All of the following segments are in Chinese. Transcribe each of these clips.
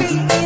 bintang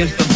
Houston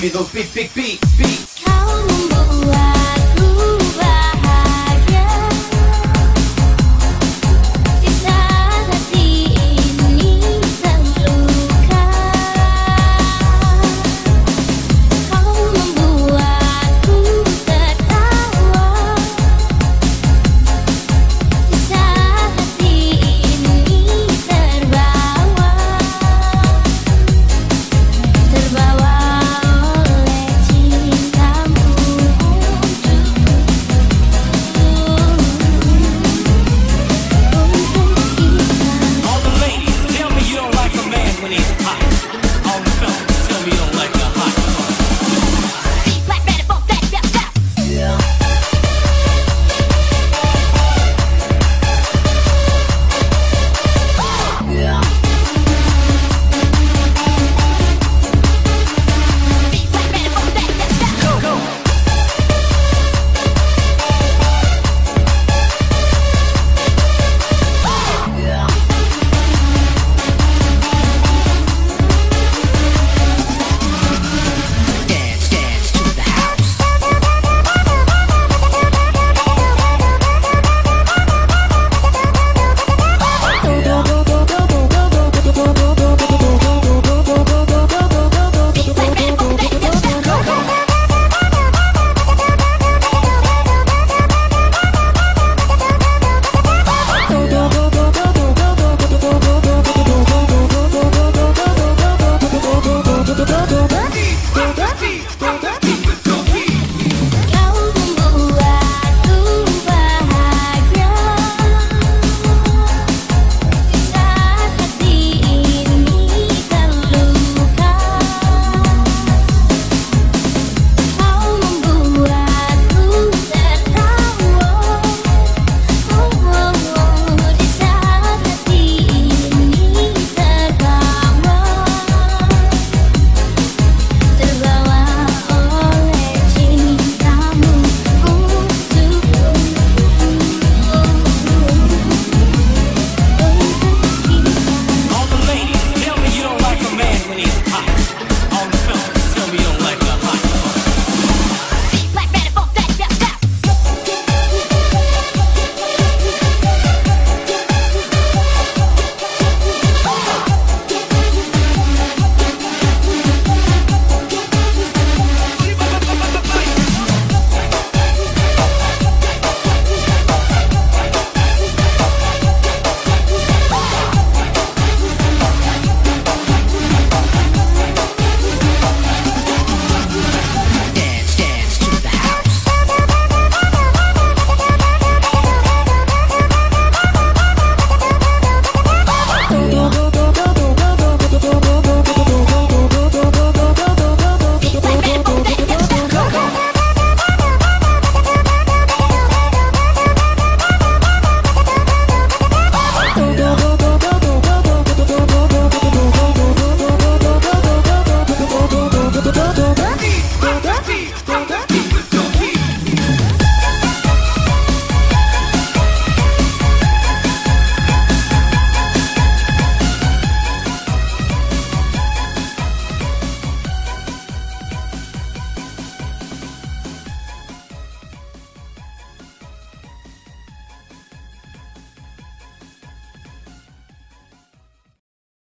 Give me those big, big, give